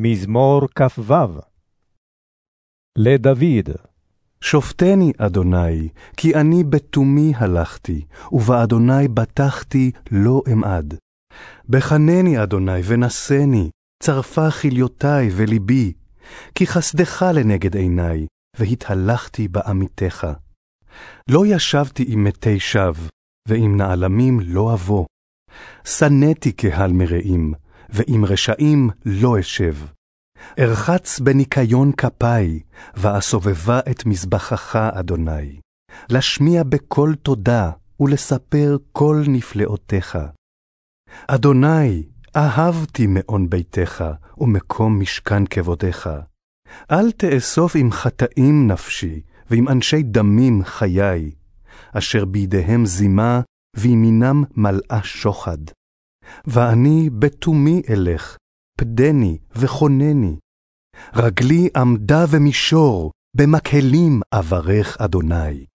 מזמור כ"ו לדוד, שופטני, אדוני, כי אני בתומי הלכתי, ובאדוני בטחתי לא אמעד. בחנני, אדוני, ונשני, צרפה כליותי ולבי, כי חסדך לנגד עיני, והתהלכתי בעמיתך. לא ישבתי עם מתי שווא, ועם נעלמים לא אבוא. שנאתי קהל מרעים, ועם רשעים לא אשב. ארחץ בניקיון כפי, ואסובבה את מזבחך, אדוני. להשמיע בקול תודה, ולספר כל נפלאותיך. אדוני, אהבתי מעון ביתך, ומקום משכן כבודיך. אל תאסוף עם חטאים נפשי, ועם אנשי דמים חיי, אשר בידיהם זימה, וימינם מלאה שוחד. ואני בתומי אלך, פדני וכונני. רגלי עמדה ומישור, במקהלים אברך אדוני.